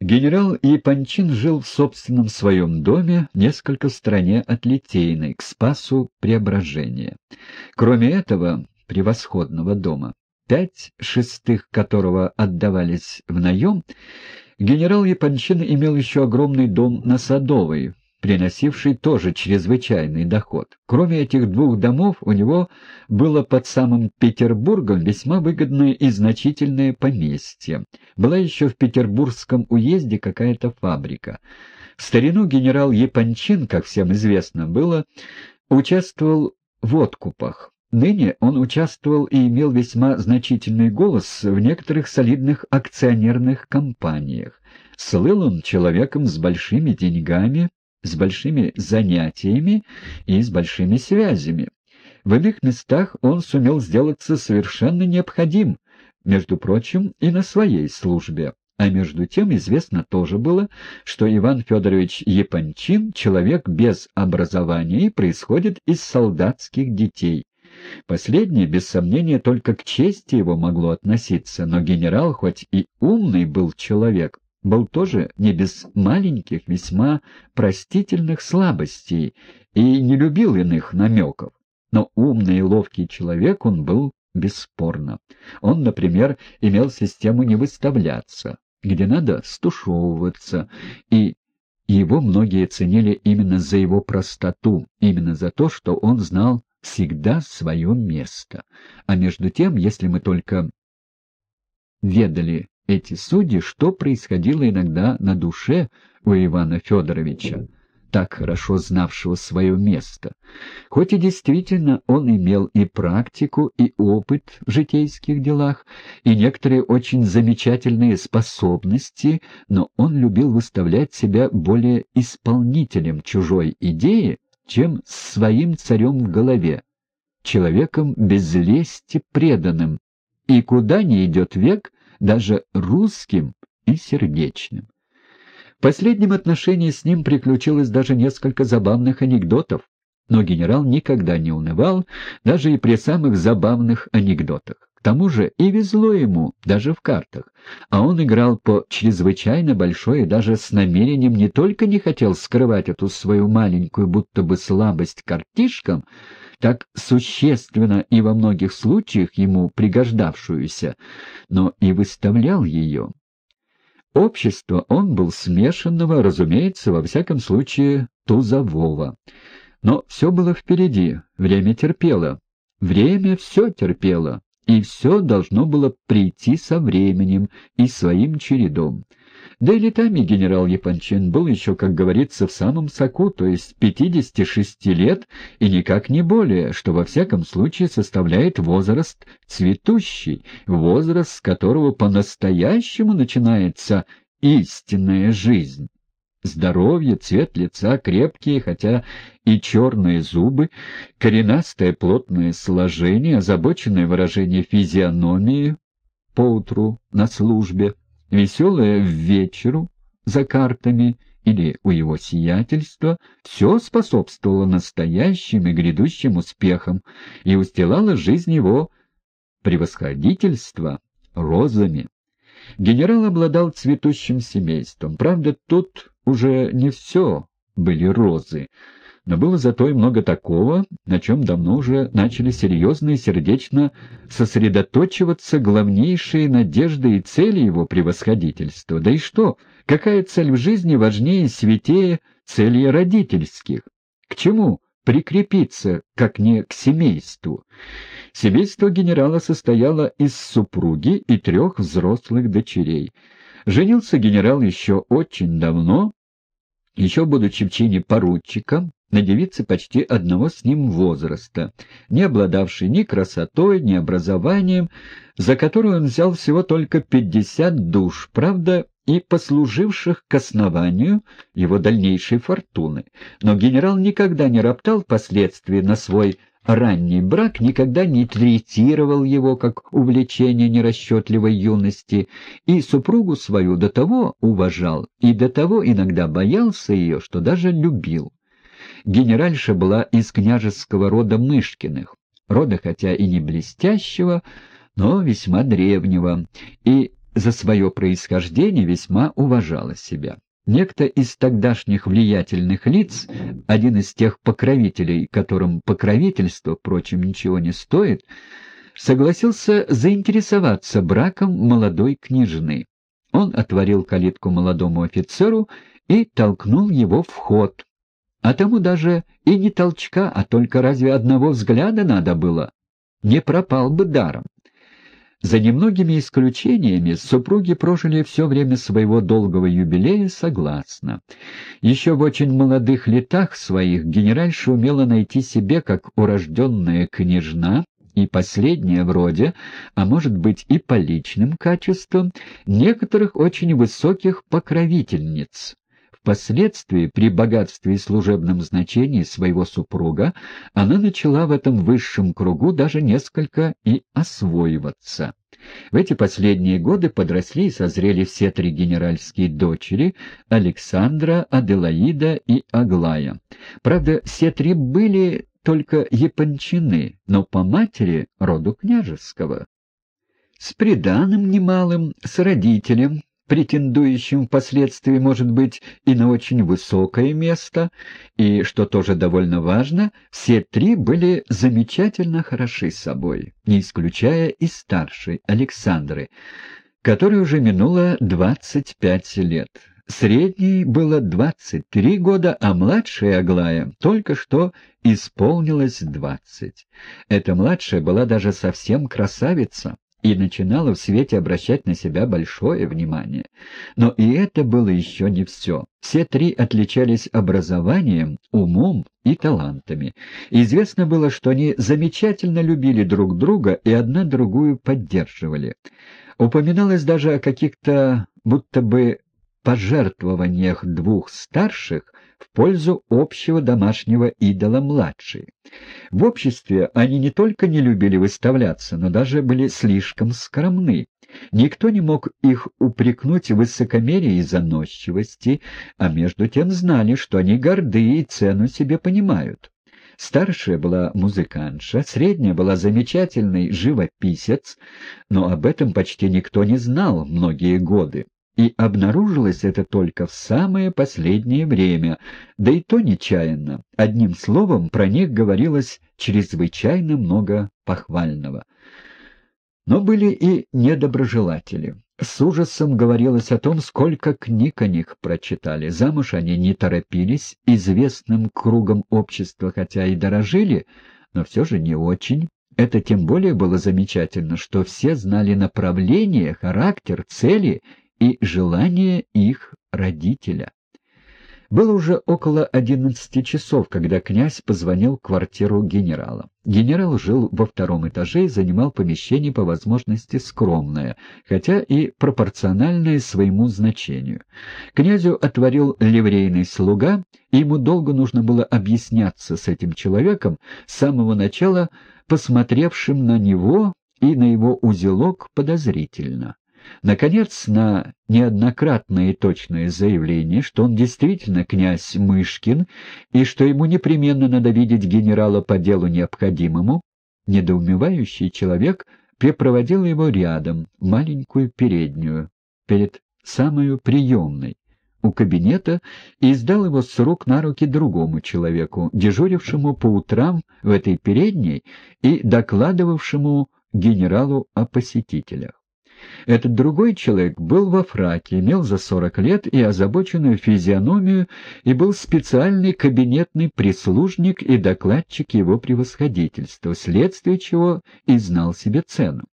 Генерал Япончин жил в собственном своем доме, несколько в стороне от Литейной, к Спасу Преображения. Кроме этого превосходного дома, пять шестых которого отдавались в наем, генерал Япончин имел еще огромный дом на Садовой, приносивший тоже чрезвычайный доход. Кроме этих двух домов, у него было под самым Петербургом весьма выгодное и значительное поместье. Была еще в Петербургском уезде какая-то фабрика. В старину генерал Япончин, как всем известно было, участвовал в откупах. Ныне он участвовал и имел весьма значительный голос в некоторых солидных акционерных компаниях. Слыл он человеком с большими деньгами, с большими занятиями и с большими связями. В иных местах он сумел сделаться совершенно необходим, между прочим, и на своей службе. А между тем известно тоже было, что Иван Федорович Япончин — человек без образования и происходит из солдатских детей. Последнее, без сомнения, только к чести его могло относиться, но генерал, хоть и умный был человек, был тоже не без маленьких, весьма простительных слабостей и не любил иных намеков. Но умный и ловкий человек он был бесспорно. Он, например, имел систему не выставляться, где надо стушевываться, и его многие ценили именно за его простоту, именно за то, что он знал всегда свое место. А между тем, если мы только ведали эти судьи, что происходило иногда на душе у Ивана Федоровича, так хорошо знавшего свое место. Хоть и действительно он имел и практику, и опыт в житейских делах, и некоторые очень замечательные способности, но он любил выставлять себя более исполнителем чужой идеи, чем своим царем в голове, человеком без лести преданным, и куда ни идет век, даже русским и сердечным. В последнем отношении с ним приключилось даже несколько забавных анекдотов, но генерал никогда не унывал, даже и при самых забавных анекдотах. К тому же и везло ему, даже в картах, а он играл по чрезвычайно большой и даже с намерением не только не хотел скрывать эту свою маленькую будто бы слабость картишкам, так существенно и во многих случаях ему пригождавшуюся, но и выставлял ее. Общество он был смешанного, разумеется, во всяком случае, тузового. Но все было впереди, время терпело. Время все терпело, и все должно было прийти со временем и своим чередом. Да и летами генерал Япончин был еще, как говорится, в самом соку, то есть 56 лет и никак не более, что во всяком случае составляет возраст цветущий, возраст, с которого по-настоящему начинается истинная жизнь. Здоровье, цвет лица крепкие, хотя и черные зубы, коренастое плотное сложение, озабоченное выражение физиономии поутру на службе, веселое в вечеру за картами или у его сиятельства, все способствовало настоящим и грядущим успехам и устилало жизнь его превосходительства розами. Генерал обладал цветущим семейством. Правда, тут уже не все были розы, но было зато и много такого, на чем давно уже начали серьезно и сердечно сосредоточиваться главнейшие надежды и цели его превосходительства. Да и что, какая цель в жизни важнее и святее целей родительских? К чему прикрепиться, как не к семейству? Семейство генерала состояло из супруги и трех взрослых дочерей. Женился генерал еще очень давно, еще будучи в чине поручика, на девице почти одного с ним возраста, не обладавшей ни красотой, ни образованием, за которую он взял всего только пятьдесят душ, правда, и послуживших к основанию его дальнейшей фортуны. Но генерал никогда не роптал впоследствии на свой ранний брак, никогда не третировал его как увлечение нерасчетливой юности, и супругу свою до того уважал и до того иногда боялся ее, что даже любил. Генеральша была из княжеского рода Мышкиных, рода хотя и не блестящего, но весьма древнего, и за свое происхождение весьма уважала себя. Некто из тогдашних влиятельных лиц, один из тех покровителей, которым покровительство, впрочем, ничего не стоит, согласился заинтересоваться браком молодой княжны. Он отворил калитку молодому офицеру и толкнул его в ход. А тому даже и не толчка, а только разве одного взгляда надо было? Не пропал бы даром. За немногими исключениями супруги прожили все время своего долгого юбилея согласно. Еще в очень молодых летах своих генеральша умела найти себе, как урожденная княжна, и последняя вроде, а может быть и по личным качествам, некоторых очень высоких покровительниц. Впоследствии, при богатстве и служебном значении своего супруга, она начала в этом высшем кругу даже несколько и освоиваться. В эти последние годы подросли и созрели все три генеральские дочери — Александра, Аделаида и Аглая. Правда, все три были только япончины, но по матери роду княжеского. С приданым немалым, с родителем, претендующим впоследствии, может быть, и на очень высокое место, и, что тоже довольно важно, все три были замечательно хороши собой, не исключая и старшей Александры, которой уже минуло 25 лет. Средней было 23 года, а младшая Аглая только что исполнилось 20. Эта младшая была даже совсем красавица и начинала в свете обращать на себя большое внимание. Но и это было еще не все. Все три отличались образованием, умом и талантами. Известно было, что они замечательно любили друг друга и одна другую поддерживали. Упоминалось даже о каких-то будто бы пожертвованиях двух старших в пользу общего домашнего идола младшей. В обществе они не только не любили выставляться, но даже были слишком скромны. Никто не мог их упрекнуть в высокомерии и заносчивости, а между тем знали, что они горды и цену себе понимают. Старшая была музыкантша, средняя была замечательный живописец, но об этом почти никто не знал многие годы и обнаружилось это только в самое последнее время, да и то нечаянно. Одним словом, про них говорилось чрезвычайно много похвального. Но были и недоброжелатели. С ужасом говорилось о том, сколько книг о них прочитали. Замуж они не торопились, известным кругом общества, хотя и дорожили, но все же не очень. Это тем более было замечательно, что все знали направление, характер, цели и желание их родителя. Было уже около одиннадцати часов, когда князь позвонил в квартиру генерала. Генерал жил во втором этаже и занимал помещение по возможности скромное, хотя и пропорциональное своему значению. Князю отворил ливрейный слуга, и ему долго нужно было объясняться с этим человеком, с самого начала посмотревшим на него и на его узелок подозрительно. Наконец, на неоднократное и точное заявление, что он действительно князь Мышкин и что ему непременно надо видеть генерала по делу необходимому, недоумевающий человек припроводил его рядом, в маленькую переднюю, перед самую приемной, у кабинета и сдал его с рук на руки другому человеку, дежурившему по утрам в этой передней и докладывавшему генералу о посетителях. Этот другой человек был во фраке, имел за сорок лет и озабоченную физиономию, и был специальный кабинетный прислужник и докладчик его превосходительства, вследствие чего и знал себе цену.